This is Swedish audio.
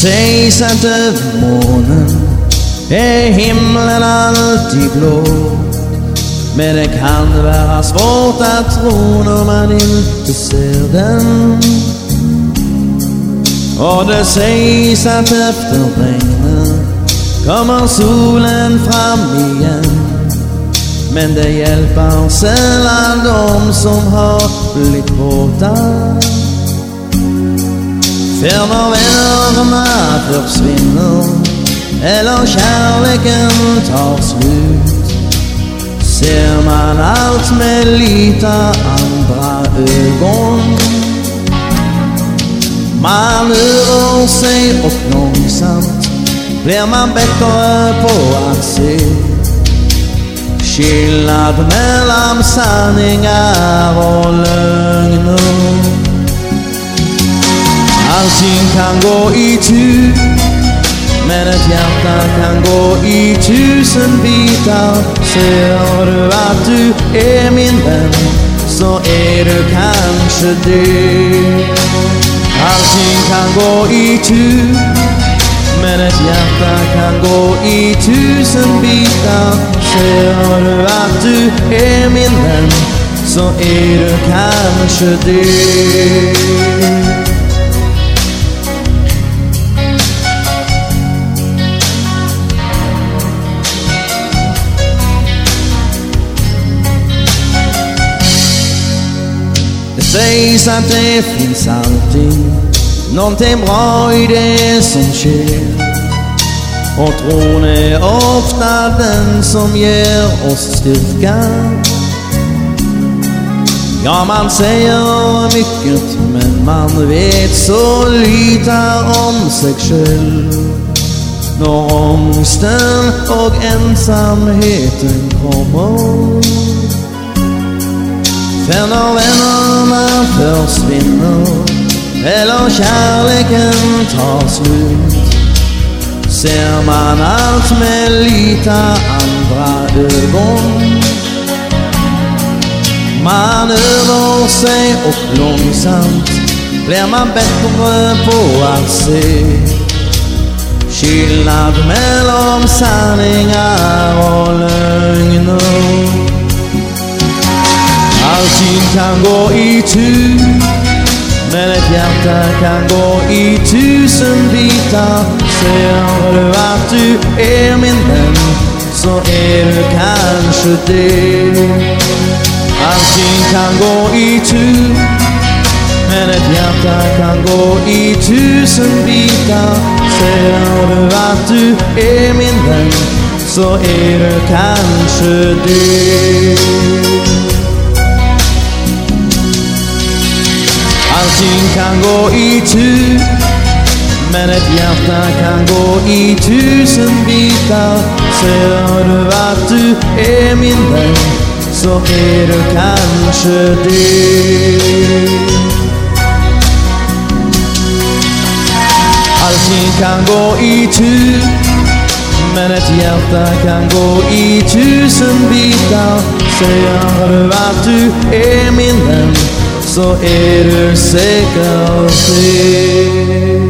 sägs att över månen är himlen alltid blå. Men det kan vara svårt att tro när man inte ser den. Och det sägs att efter regnen kommer solen fram igen. Men det hjälper sällan de som har blivit våta. För när vännerna försvinner eller kärleken tar slut ser man allt med lite andra ögon. Man rör sig och långsamt blir man bättre på att se skillnad mellan sanningar och lögner. Allting kan gå i tur men ett hjärta kan gå i tusen bitar. Ser du att du är min vän så är du kanske det. Allting kan gå i tur men ett hjärta kan gå i tusen bitar. Ser du att du är min vän så är du kanske det. Sägs att det finns alltid någonting bra i det som sker. Och tron är ofta den som ger oss styrka. Ja, man säger mycket men man vet så lite om sig själv. När ångesten och ensamheten kommer. För när vänner försvinner eller kärleken tar slut ser man allt med lite andra ögon. Man övar sig och långsamt blir man bättre på att se skillnad mellan sanningar och lögner. Kan gå i tur men ett hjärta kan gå i tusen bitar. Ser du att du är min vän så är du kanske det. Allting kan gå i tur men ett hjärta kan gå i tusen bitar. Ser du att du är min vän så är du kanske det. Allting kan gå i tur men ett hjärta kan gå i tusen bitar. Ser du att du är min vän så är du kanske det. Allting kan gå i tur men ett hjärta kan gå i tusen bitar. Ser du att du är min vän så är du säker fel.